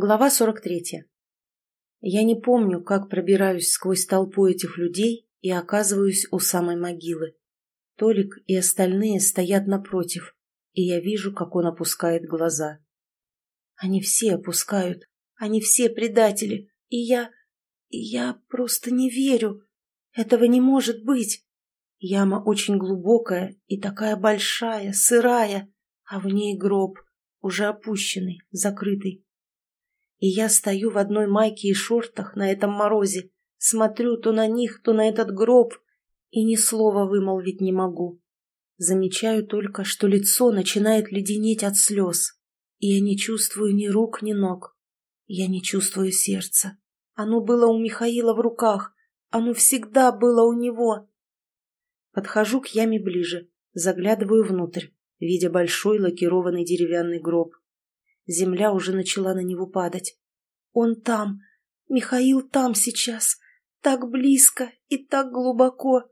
Глава 43. Я не помню, как пробираюсь сквозь толпу этих людей и оказываюсь у самой могилы. Толик и остальные стоят напротив, и я вижу, как он опускает глаза. Они все опускают, они все предатели, и я... я просто не верю. Этого не может быть. Яма очень глубокая и такая большая, сырая, а в ней гроб, уже опущенный, закрытый. И я стою в одной майке и шортах на этом морозе, смотрю то на них, то на этот гроб, и ни слова вымолвить не могу. Замечаю только, что лицо начинает леденеть от слез, и я не чувствую ни рук, ни ног. Я не чувствую сердца. Оно было у Михаила в руках, оно всегда было у него. Подхожу к яме ближе, заглядываю внутрь, видя большой лакированный деревянный гроб. Земля уже начала на него падать. Он там, Михаил там сейчас, так близко и так глубоко.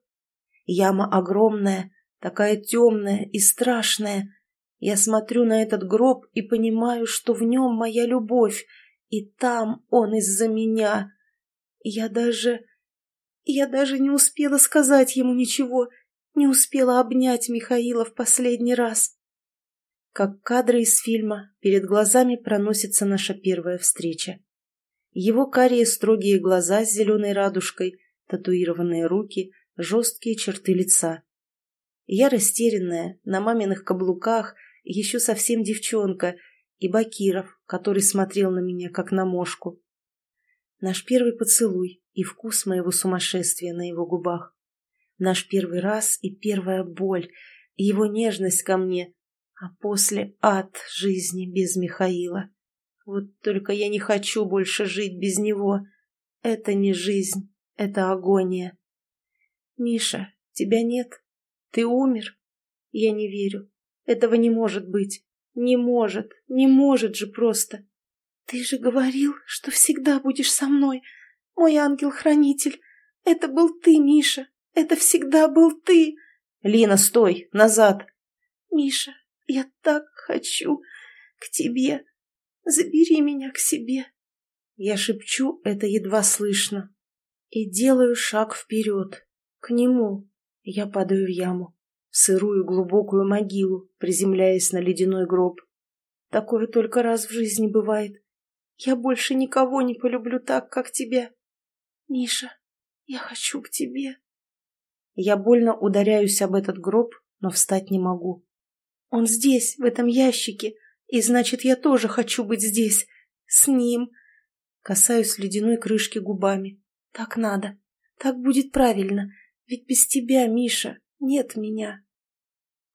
Яма огромная, такая темная и страшная. Я смотрю на этот гроб и понимаю, что в нем моя любовь, и там он из-за меня. Я даже... Я даже не успела сказать ему ничего, не успела обнять Михаила в последний раз. Как кадры из фильма, перед глазами проносится наша первая встреча. Его карие строгие глаза с зеленой радужкой, татуированные руки, жесткие черты лица. Я растерянная, на маминых каблуках, еще совсем девчонка, и Бакиров, который смотрел на меня, как на мошку. Наш первый поцелуй и вкус моего сумасшествия на его губах. Наш первый раз и первая боль, и его нежность ко мне, а после ад жизни без Михаила. Вот только я не хочу больше жить без него. Это не жизнь, это агония. Миша, тебя нет? Ты умер? Я не верю. Этого не может быть. Не может, не может же просто. Ты же говорил, что всегда будешь со мной, мой ангел-хранитель. Это был ты, Миша. Это всегда был ты. Лина, стой, назад. Миша, я так хочу к тебе. Забери меня к себе. Я шепчу это едва слышно и делаю шаг вперед, к нему. Я падаю в яму, в сырую глубокую могилу, приземляясь на ледяной гроб. Такое только раз в жизни бывает. Я больше никого не полюблю так, как тебя. Миша, я хочу к тебе. Я больно ударяюсь об этот гроб, но встать не могу. Он здесь, в этом ящике, и значит, я тоже хочу быть здесь, с ним. Касаюсь ледяной крышки губами. Так надо. Так будет правильно. Ведь без тебя, Миша, нет меня.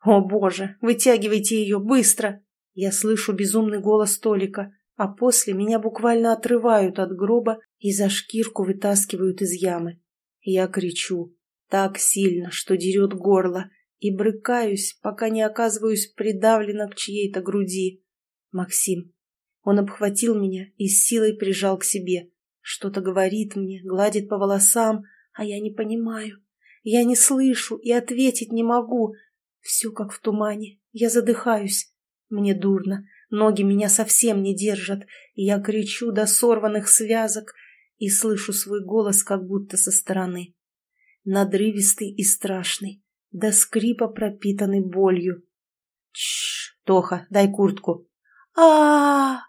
О, боже, вытягивайте ее, быстро! Я слышу безумный голос Толика, а после меня буквально отрывают от гроба и за шкирку вытаскивают из ямы. Я кричу так сильно, что дерет горло, и брыкаюсь, пока не оказываюсь придавлена к чьей-то груди. Максим. Он обхватил меня и с силой прижал к себе. Что-то говорит мне, гладит по волосам, а я не понимаю. Я не слышу и ответить не могу. Все как в тумане. Я задыхаюсь. Мне дурно. Ноги меня совсем не держат. Я кричу до сорванных связок и слышу свой голос как будто со стороны. Надрывистый и страшный до скрипа пропитанный болью. Чш, Тоха, дай куртку. А,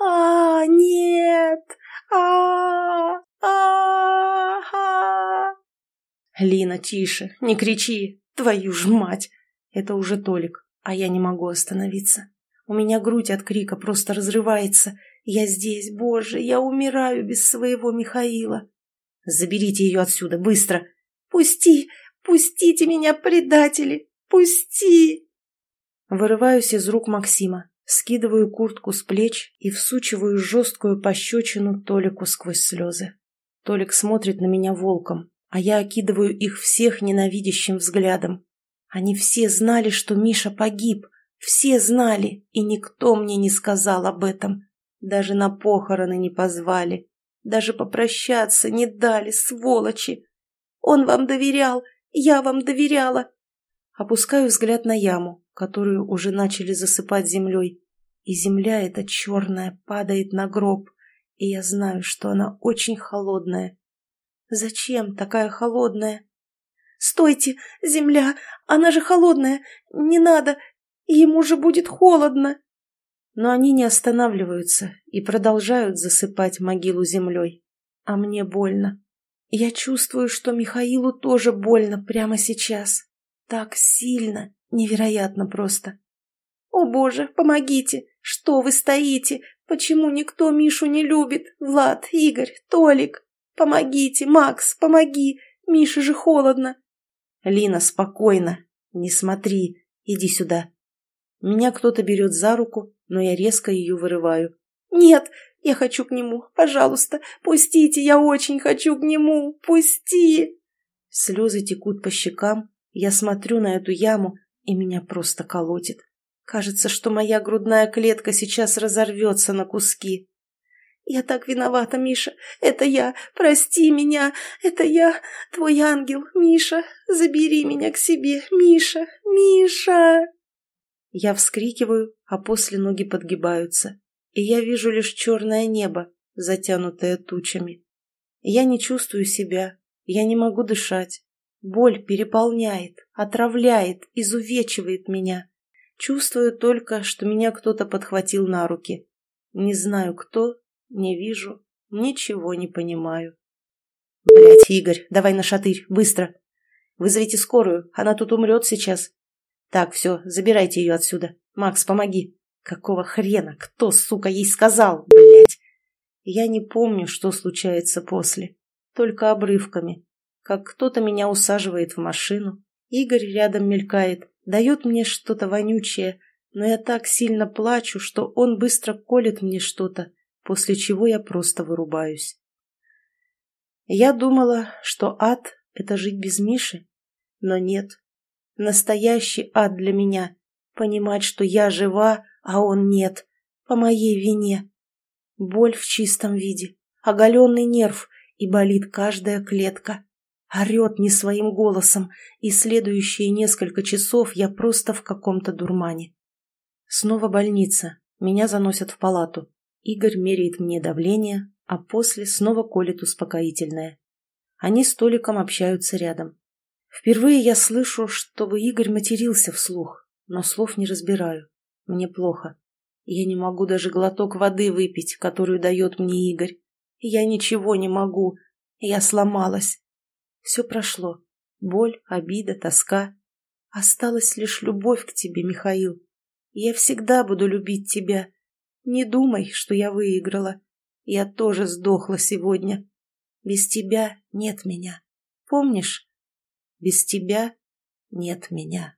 а, нет, а, а, а. Лина, тише, не кричи, твою ж мать. Это уже Толик, а я не могу остановиться. У меня грудь от крика просто разрывается. Я здесь, боже, я умираю без своего Михаила. Заберите ее отсюда, быстро. Пусти, Пустите меня, предатели! Пусти!» Вырываюсь из рук Максима, скидываю куртку с плеч и всучиваю жесткую пощечину Толику сквозь слезы. Толик смотрит на меня волком, а я окидываю их всех ненавидящим взглядом. Они все знали, что Миша погиб, все знали, и никто мне не сказал об этом. Даже на похороны не позвали, даже попрощаться не дали, сволочи. Он вам доверял, я вам доверяла. Опускаю взгляд на яму, которую уже начали засыпать землей, и земля эта черная падает на гроб, и я знаю, что она очень холодная. Зачем такая холодная? «Стойте, земля! Она же холодная! Не надо! Ему же будет холодно!» Но они не останавливаются и продолжают засыпать могилу землей. А мне больно. Я чувствую, что Михаилу тоже больно прямо сейчас. Так сильно, невероятно просто. «О боже, помогите! Что вы стоите? Почему никто Мишу не любит? Влад, Игорь, Толик! Помогите, Макс, помоги! Мише же холодно!» «Лина, спокойно! Не смотри! Иди сюда!» Меня кто-то берет за руку, но я резко ее вырываю. «Нет, я хочу к нему! Пожалуйста, пустите, я очень хочу к нему! Пусти!» Слезы текут по щекам, я смотрю на эту яму, и меня просто колотит. Кажется, что моя грудная клетка сейчас разорвется на куски. «Я так виновата, Миша. Это я. Прости меня. Это я, твой ангел. Миша, забери меня к себе. Миша, Миша!» Я вскрикиваю, а после ноги подгибаются, и я вижу лишь черное небо, затянутое тучами. Я не чувствую себя, я не могу дышать. Боль переполняет, отравляет, изувечивает меня. Чувствую только, что меня кто-то подхватил на руки. Не знаю кто, не вижу, ничего не понимаю. Блять, Игорь, давай на шатырь, быстро. Вызовите скорую, она тут умрет сейчас. Так, все, забирайте ее отсюда. Макс, помоги. Какого хрена? Кто, сука, ей сказал? Блять. Я не помню, что случается после. Только обрывками. Как кто-то меня усаживает в машину. Игорь рядом мелькает дает мне что-то вонючее, но я так сильно плачу, что он быстро колет мне что-то, после чего я просто вырубаюсь. Я думала, что ад — это жить без Миши, но нет. Настоящий ад для меня — понимать, что я жива, а он нет, по моей вине. Боль в чистом виде, оголенный нерв, и болит каждая клетка. Орет не своим голосом, и следующие несколько часов я просто в каком-то дурмане. Снова больница. Меня заносят в палату. Игорь меряет мне давление, а после снова колет успокоительное. Они с Толиком общаются рядом. Впервые я слышу, чтобы Игорь матерился вслух, но слов не разбираю. Мне плохо. Я не могу даже глоток воды выпить, которую дает мне Игорь. Я ничего не могу. Я сломалась. Все прошло. Боль, обида, тоска. Осталась лишь любовь к тебе, Михаил. Я всегда буду любить тебя. Не думай, что я выиграла. Я тоже сдохла сегодня. Без тебя нет меня. Помнишь? Без тебя нет меня.